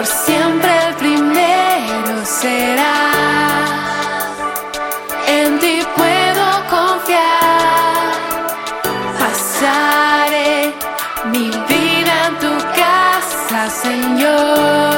por siempre el primero será. En ti puedo confiar, pasaré mi vida en tu casa, Señor.